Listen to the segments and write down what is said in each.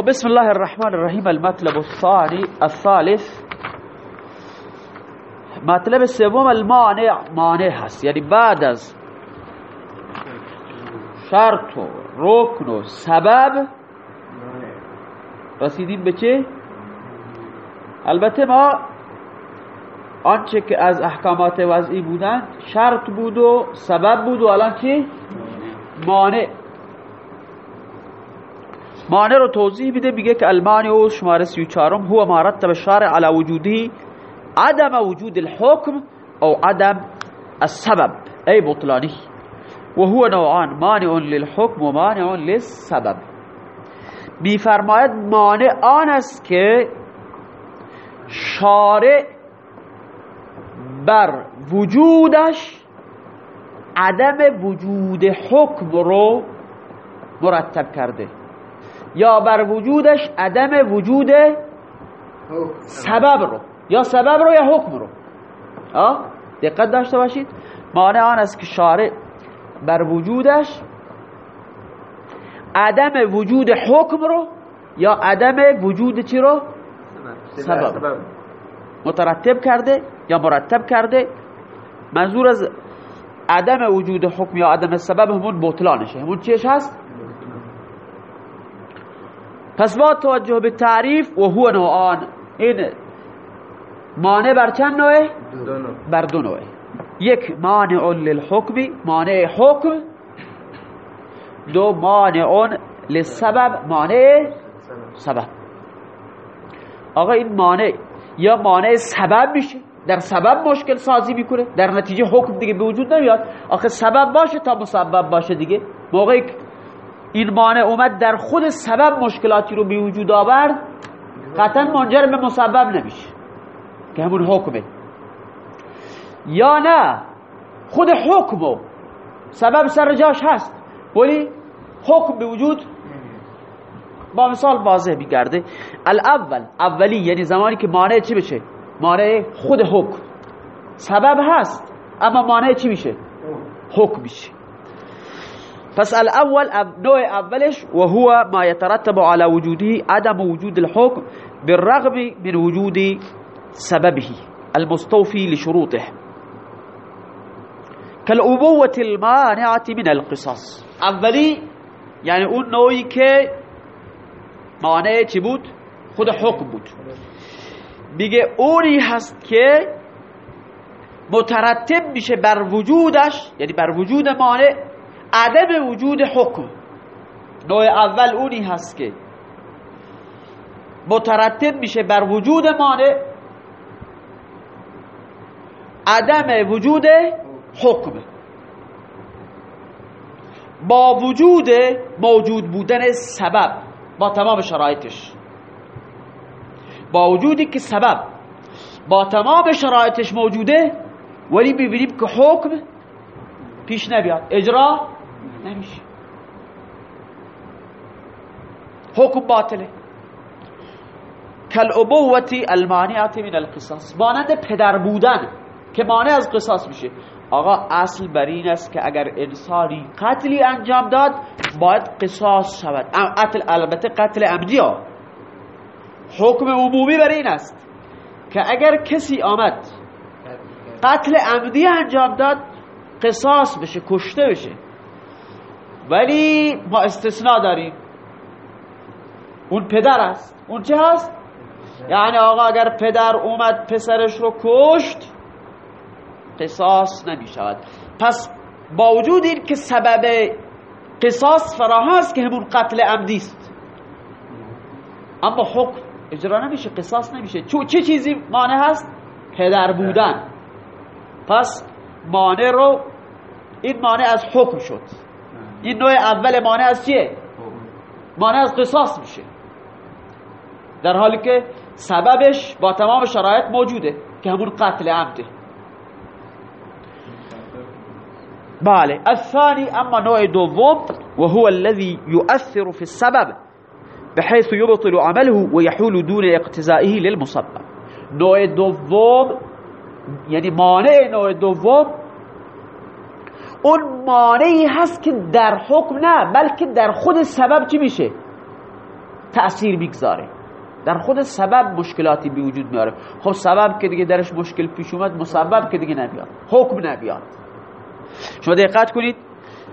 خب بسم الله الرحمن الرحیم. المطلب الثاني الثالث. مطلب سوم المانع. مانع هست. یعنی بعد از شرط و رکن و سبب. رسیدیم به چه؟ البته ما آنچه که از احکامات وضعی بودند شرط بود و سبب بود و الان چی؟ مانع. مانع رو توضیح میده میگه که المانع و شماره 34 هو ما رتب الشارع على وجوده عدم وجود الحكم او عدم السبب. ای بطلانی و هو نوعان مانع للحكم و مانع للسبب. میفرماید مانع آن است که شارع بر وجودش عدم وجود حکم رو مرتب کرده. یا بر وجودش عدم وجود سبب رو یا سبب رو یا حکم رو. آه؟ دقت داشته باشید. مانع آن است که شارع بر وجودش عدم وجود حکم رو یا عدم وجود چی رو؟ سبب. مترتب کرده یا مرتب کرده. منظور از عدم وجود حکم یا عدم سبب همون بطلانشه. همون چیش هست؟ پس با توجه به تعریف و هو نوعان این مانع بر چند نوعه؟ بر دو نوعه یک مانع للحکم مانع حکم. دو مانع للسبب مانع سبب. آقا این مانع یا مانع سبب میشه؟ در سبب مشکل سازی می‌کنه؟ در نتیجه حکم دیگه به وجود نمیاد؟ آخه سبب باشه تا مسبب باشه دیگه. موقعی این مانع اومد در خود سبب مشکلاتی رو به وجود آورد قطعا منجر به مسبب نمیشه. که همون حکمه. یا نه خود حکمو. سبب سر جاش هست. ولی حکم به وجود با مثال واضح میگرده. الاول اولی یعنی زمانی که مانع چی بشه؟ مانع خود حکم. سبب هست اما مانع چی میشه؟ حکم میشه. پس الاول نوع اولش وهو ما يترتب على وجوده عدم وجود الحكم بالرغم من وجود سببه المستوفي لشروطه كالأبوة المانعة من القصاص اولی یعنی اون نوعی که مانع چی بود؟ خود حکم بود میگه اونی هست که مترتب میشه بر وجودش یعنی بر وجود مانع عدم وجود حکم. نوع اول اونی هست که مترتب میشه بر وجود مانع عدم وجود حکم. با وجود موجود بودن سبب با تمام شرایطش. با وجودی که سبب با تمام شرایطش موجوده ولی ببینیم که حکم پیش نبیاد اجرا نمیشه. حکم باطله. کالابوتی المانعت من القصاص. مانند پدر بودن که مانع از قصاص میشه. آقا اصل بر این است که اگر انسانی قتلی انجام داد باید قصاص شود. قتل البته قتل عمدی ها. حکم عمومی بر این است که اگر کسی آمد قتل عمدی انجام داد قصاص بشه کشته بشه. ولی ما استثناء داریم. اون پدر است. اون چه هست؟ یعنی آقا اگر پدر اومد پسرش رو کشت قصاص نمی شود پس با وجود این که سبب قصاص فراهم است که همون قتل عمدی است. اما حکم اجرا نمیشه قصاص نمیشه. چه چیزی مانع هست؟ پدر بودن. پس مانع رو این مانع از حکم شد. این نوع اول مانع از چیه؟ مانع از قصاص میشه. در حالی که سببش با تمام شرایط موجوده که همون قتل عمده بله. الثاني اما نوع دوم وهو الذي يؤثر في السبب بحيث يبطل عمله ويحول دون اقتزائه للمسبب. نوع دوم یعنی مانع نوع دوم اون مانعی هست که در حکم نه بلکه در خود سبب چی میشه؟ تأثیر می‌گذاره. در خود سبب مشکلاتی به وجود میاره خب سبب که دیگه درش مشکل پیش اومد مسبب که دیگه نمیاد حکم نمیاد شما دقت کنید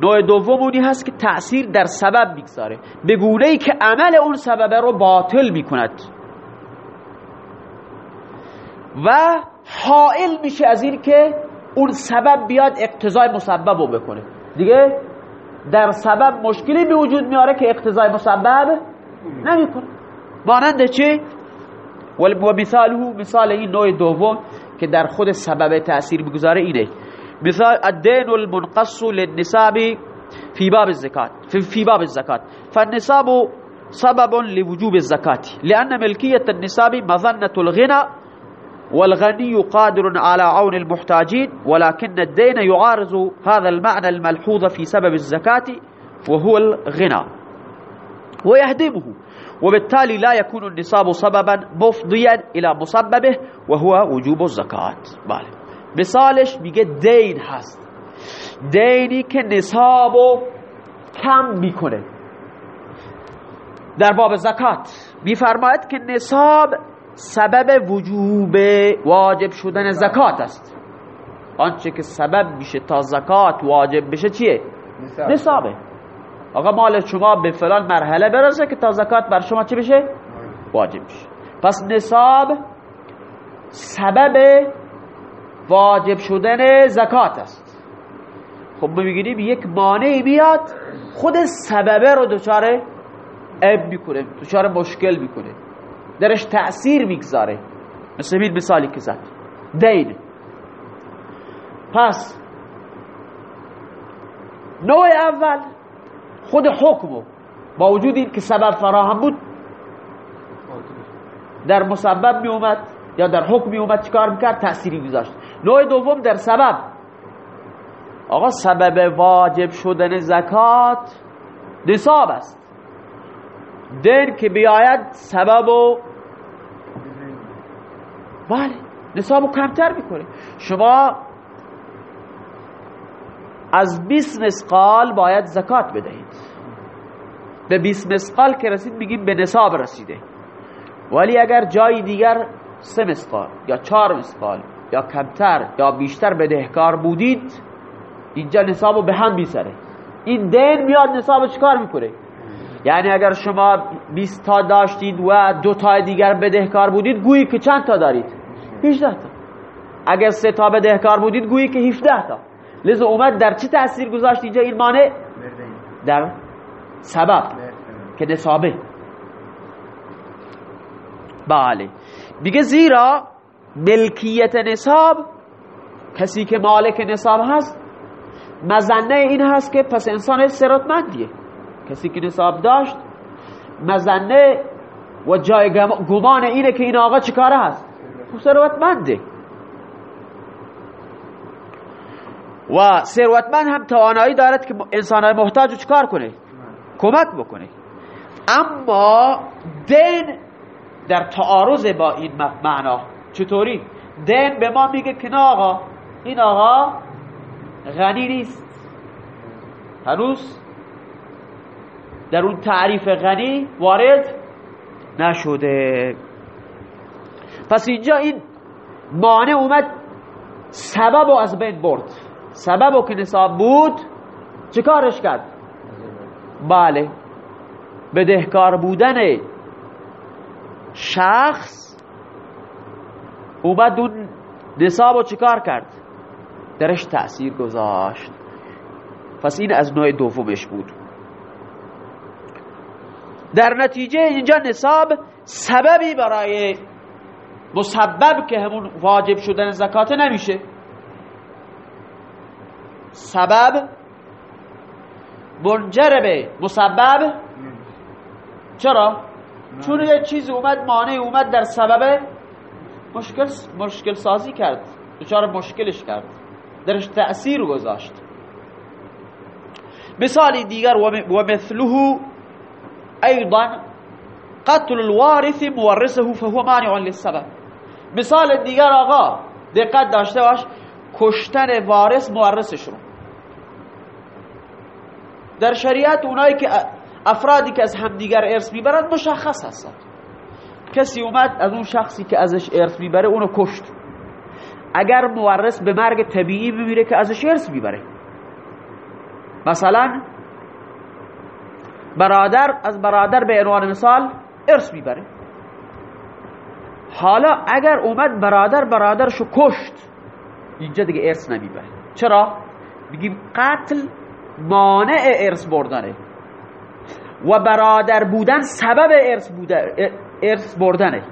نوع دوم هست که تأثیر در سبب می‌گذاره. به گونه ای که عمل اون سبب رو باطل می‌کند. و حائل میشه از این که اون سبب بیاد اقتضای مسبب رو بکنه. دیگه در سبب مشکلی به وجود میاره که اقتضای مسبب نمی‌کنه. مانند چه؟ و مثاله مثال این نوع دوم که در خود سبب تأثیر بگذاره اینه. مثال الدين المنقص للنساب في باب الزكاة في باب الزكاة فالنساب سبب لوجوب الزكاة لأن ملكية النساب مظنة الغنى والغني قادر على عون المحتاجين ولكن الدين يعارض هذا المعنى الملحوظ في سبب الزكاة وهو الغنى ويهدمه وبالتالي لا يكون النصاب سببا مفضيا إلى مسببه وهو وجوب الزكاة. بالي مثالش میگه دین هست. دینی که نصابو کم در باب زکات میفرماید که نصاب سبب وجوب واجب شدن زکات است. آنچه که سبب میشه تا زکات واجب بشه چیه؟ نصابه. آقا مال شما به فلان مرحله برسه که تا زکات بر شما چی بشه؟ واجب بشه. پس نصاب سبب واجب شدن زکات است. خب ما می‌گیریم یک مانعی بیاد خود سببه رو دچار اب می‌کنه دچار مشکل می‌کنه. درش تأثیر می‌گذاره. مثل این مثالی که زد. دین پس نوع اول خود حکمو با وجود این که سبب فراهم بود در مسبب می اومد یا در حکم می اومد چیکار می‌کرد؟ تأثیری گذاشت نوع دوم در سبب. آقا سبب واجب شدن زکات نصاب است. دین که بیاید سبب و بله. نصاب رو کمتر می‌کنه. شما از 20 مسقال باید زکات بدهید. به 20 مسقال که رسید میگیم به نصاب رسیده. ولی اگر جای دیگر سه مسقال یا چهار مسقال یا کمتر یا بیشتر بدهکار بودید اینجا نصاب به هم بیسره این دین میاد نصاب چکار می‌کنه؟ یعنی اگر شما 20 تا داشتید و دو تا دیگر بدهکار بودید گویی که چند تا دارید؟ 18 تا. اگر سه تا بدهکار بودید گویی که 17 تا. لذا اومد در چه تاثیر گذاشت اینجا این مانع؟ در سبب که نصابه بله. دیگه زیرا ملکیت نصاب کسی که مالک نصاب هست مزنه این هست که پس انسان سراتمندیه کسی که نصاب داشت مزنه و جای گمان اینه که این آقا چیکاره هست؟ ثروتمنده و ثروتمند هم توانایی دارد که انسان محتاج رو چکار کنه؟ کمک بکنه. اما دین در تعارض با این معنا. چطوری؟ دین به ما میگه که آقا این آقا غنی نیست. هنوز در اون تعریف غنی وارد نشده. پس اینجا این مانع اومد سبب رو از بین برد. سبب رو که نصاب بود چه کارش کرد؟ بله. بدهکار بودن شخص اومد اون نصاب رو چیکار کرد؟ درش تأثیر گذاشت. پس این از نوع دومش بود. در نتیجه اینجا نصاب سببی برای مسبب که همون واجب شدن زکات نمیشه. سبب منجر به مسبب چرا؟ چون یه چیز اومد مانع اومد در سبب مشکل, مشکل سازی کرد. دچار مشکلش کرد. درش تأثیر گذاشت. مثال دیگر و مثله ایضا قتل الوارث مورثه فهو مانع للسبب. مثال دیگر آقا دقت داشته باش کشتن وارث مورثش رو در شریعت اونایی که افرادی که از همدیگر ارث می‌برند مشخص هستند. کسی اومد از اون شخصی که ازش ارث می‌بره اونو کشت. اگر مورث به مرگ طبیعی میمیره که ازش ارث می‌بره. مثلا برادر از برادر به عنوان مثال ارث می‌بره. حالا اگر اومد برادر برادرشو کشت. اینجا دیگه ارث نمی‌بره. چرا؟ بگیم قتل مانع ارث بردنه. و برادر بودن سبب ارث بوده ارث بردنه.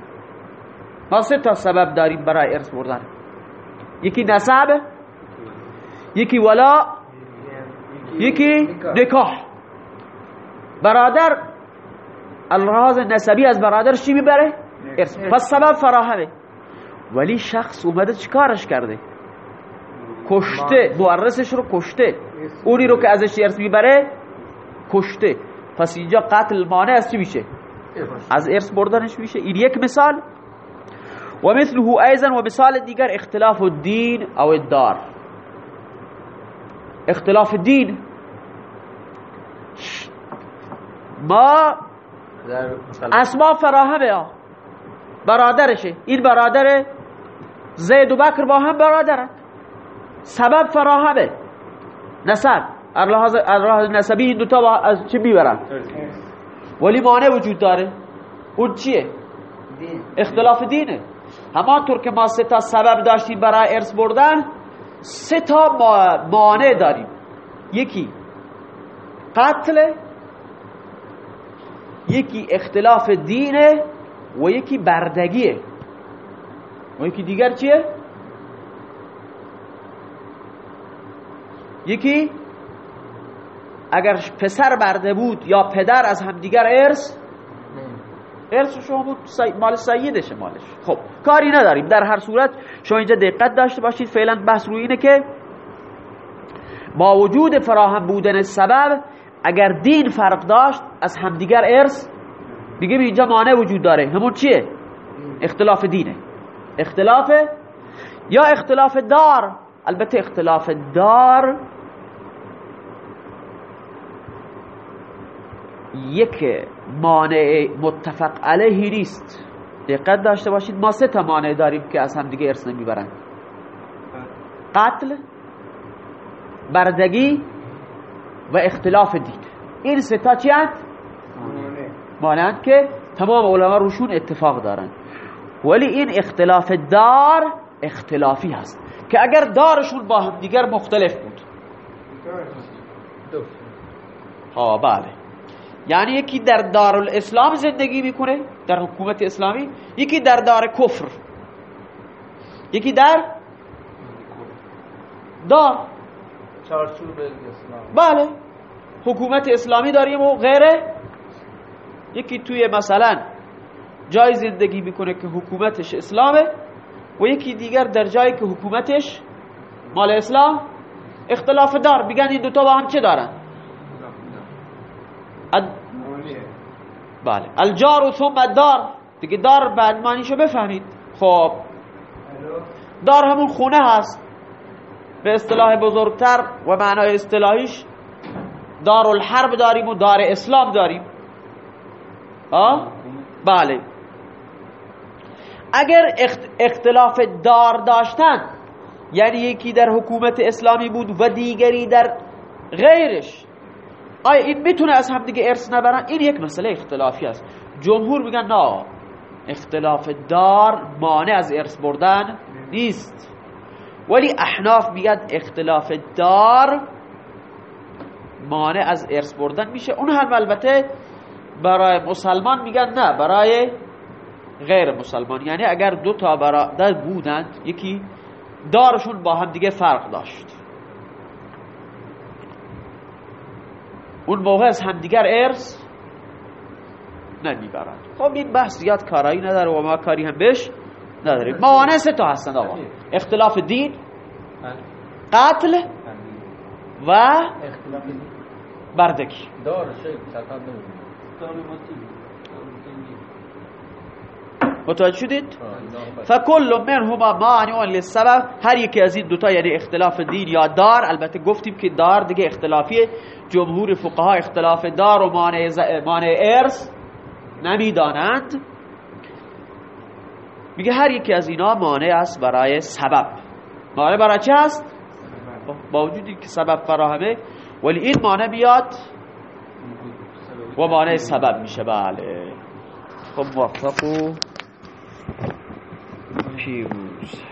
ما سه تا سبب داریم برای ارث بردن. یکی نسب یکی ولا یکی نکاح. برادر الراز نسبی از برادر چی می‌بره؟ ارث پس سبب فراهمه ولی شخص اومده چیکارش کرده کشته مورثش رو کشته اونی رو که ازش ارث می‌بره کشته پس اینجا قتل مانع از چی میشه از ارث بردنش میشه این یک مثال و مثله ایضا و مثال دیگر اختلاف الدین او الدار اختلاف دین ما اسما فراهمه برادرشه. این برادر زید و بکر با هم برادرند سبب فراهمه. نسب. راه نسبی این دوتا از چی می‌برن؟ ولی مانع وجود داره. اون چیه؟ اختلاف دینه. همانطور که ما سه تا سبب داشتیم برای ارث بردن سه تا مانع داریم. یکی قتل یکی اختلاف دینه. و یکی بردگیه. و یکی دیگر چیه؟ یکی اگر پسر برده بود یا پدر از همدیگر ارث ارث شما بود مال سیدشه مالش. خب کاری نداریم. در هر صورت شما اینجا دقت داشته باشید. فعلا بحث روی اینه که با وجود فراهم بودن سبب اگر دین فرق داشت از همدیگر ارث دیگه اینجا مانع وجود داره. همون چیه؟ اختلاف دینه. اختلاف؟ یا اختلاف دار؟ البته اختلاف دار یک مانع متفق علیه نیست. دقت داشته باشید. ما سه تا مانع داریم که از هم دیگه ارث نمی‌برن قتل بردگی و اختلاف دین. این سه تا چی هست؟ مانند که تمام علما روشون اتفاق دارن. ولی این اختلاف دار اختلافی هست که اگر دارشون با هم دیگر مختلف بود. ها بله. یعنی یکی در دارالاسلام زندگی می‌کنه در حکومت اسلامی یکی در دار کفر. یکی در دار. چارچوب اسلام. بله. حکومت اسلامی داریم و غیره. یکی توی مثلا جای زندگی می‌کنه که حکومتش اسلامه و یکی دیگر در جایی که حکومتش مال اسلام. اختلاف دار. بگن این دوتا با هم چه دارن؟ بله. الجار و ثم دار دیگه دار بعد معنیشو بفهمید. خب. دار همون خونه هست. به اصطلاح بزرگتر و معنای اصطلاحیش دار الحرب داریم و دار اسلام داریم؟ بله. اگر اختلاف دار داشتن یعنی یکی در حکومت اسلامی بود و دیگری در غیرش آیا این می‌تونه از هم دیگه ارث نبرن؟ این یک مسئله اختلافی است. جمهور میگن نه اختلاف دار مانع از ارث بردن نیست. ولی احناف میگن اختلاف دار مانع از ارث بردن میشه. اون هم البته برای مسلمان میگن نه برای غیر مسلمان. یعنی اگر دو تا برادر بودند یکی دارشون با هم دیگه فرق داشت. اون موقع از همدیگر ارث نمی‌برند. خب این بحث زیاد کارایی نداره و ما کاری هم بهش نداریم. موانع سه تا هستند آقا. اختلاف دین قتل و بردگی. متوجه شدید؟ فکل منهما مانع للسبب. هر یکی از این دوتا یعنی اختلاف دین یا دار البته گفتیم که دار دیگه اختلافیه. جمهور فقها اختلاف دار و مانع, ز... مانع ارث نمی‌دانند. میگه هر یکی از اینا مانع است برای سبب. مانع برای چه است؟ با وجودی که سبب فراهمه. ولی این مانع بیاد و مانع سبب میشه بله. خب موفق و پیروز